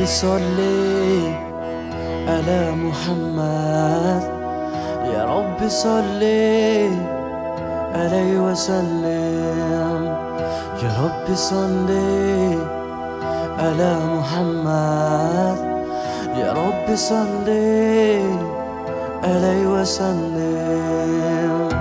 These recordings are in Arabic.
رب صلي على محمد. يا رب صلي عليه وسلم. يا رب صلي على محمد. يا رب صلي عليه وسلم.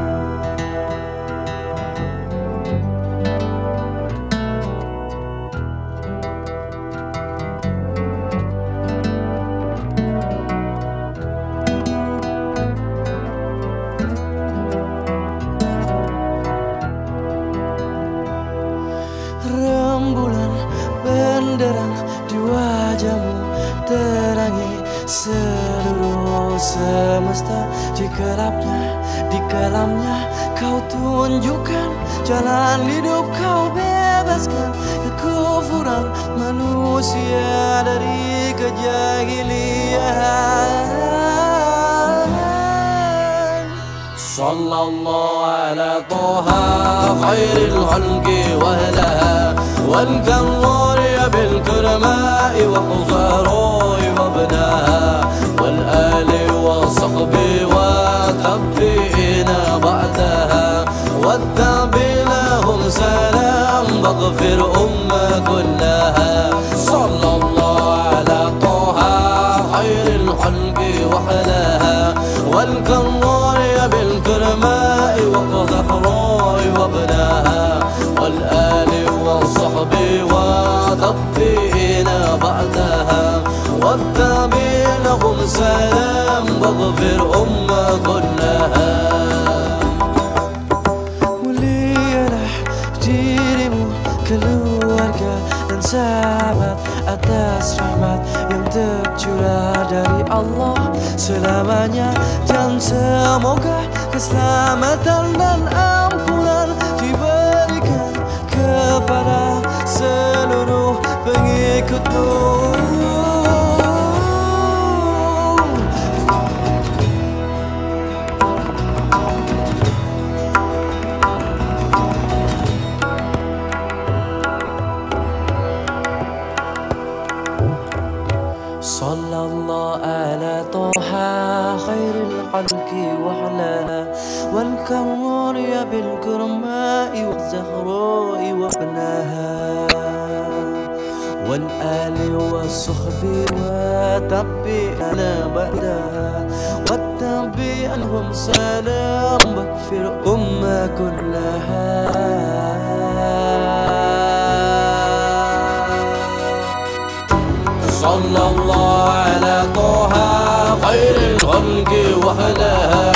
seluruh semesta di gelapnya di kelamnya kau tunjukkan jalan hidup kau bebaskan kekufuran manusia dari kejahilian صلى الله على طه خير الخلق واهلها والكرار بالكرماء وخزروي وابنها سلام واغفر أم كلها. صلى الله على طه خير الخلق وحلاها والكرار بالكرماء وقذخراء وابناها. والآل والصحب وتبين بعدها. والتابع لهم سلام واغفر أم كلها. Tercurah dari Allah selamanya dan semoga keselamatan dan ampunan diberikan kepada seluruh pengikutmu. صلى الله على طه خير الخلق وعلى والكرار بالكرماء والزهراء وابناها والآل والصحب وتبعنا بعدها واتبع لهم سلام واغفر أم كلها. صلى الله خير الخلق وهلاها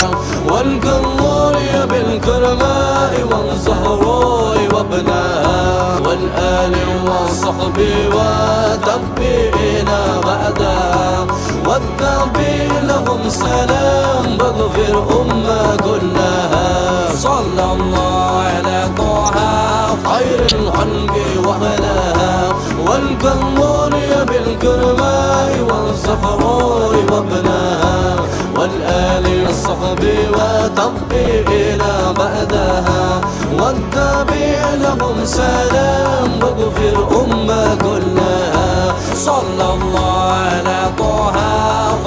والقمر بالكرماء والزهراء وابناها. والآل والصحب وتبعنا بعدها. والتابع لهم سلام واغفر أم كلها. صلى الله على طه خير الخلق وهلاها والقمر بالكرماء والزفراء وابناها. وتبعنا بعدها والتابع لهم سلام واغفر أم كلها. صلى الله على طه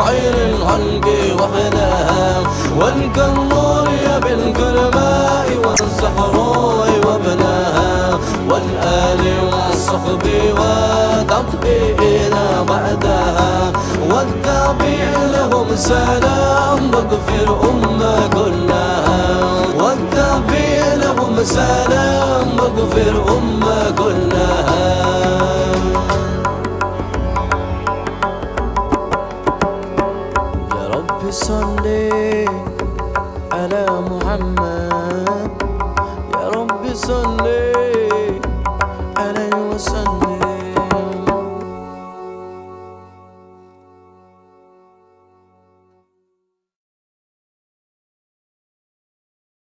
خير الخلق وابناها والقمر بالكرماء والزهراء وابناها. والآل والصحب وتبعنا بعدها. والتابع لهم سلام واغفر أم كلها والتابع لهم سلام واغفر أم كلها يا رب صلي على محمد. يا رب صلي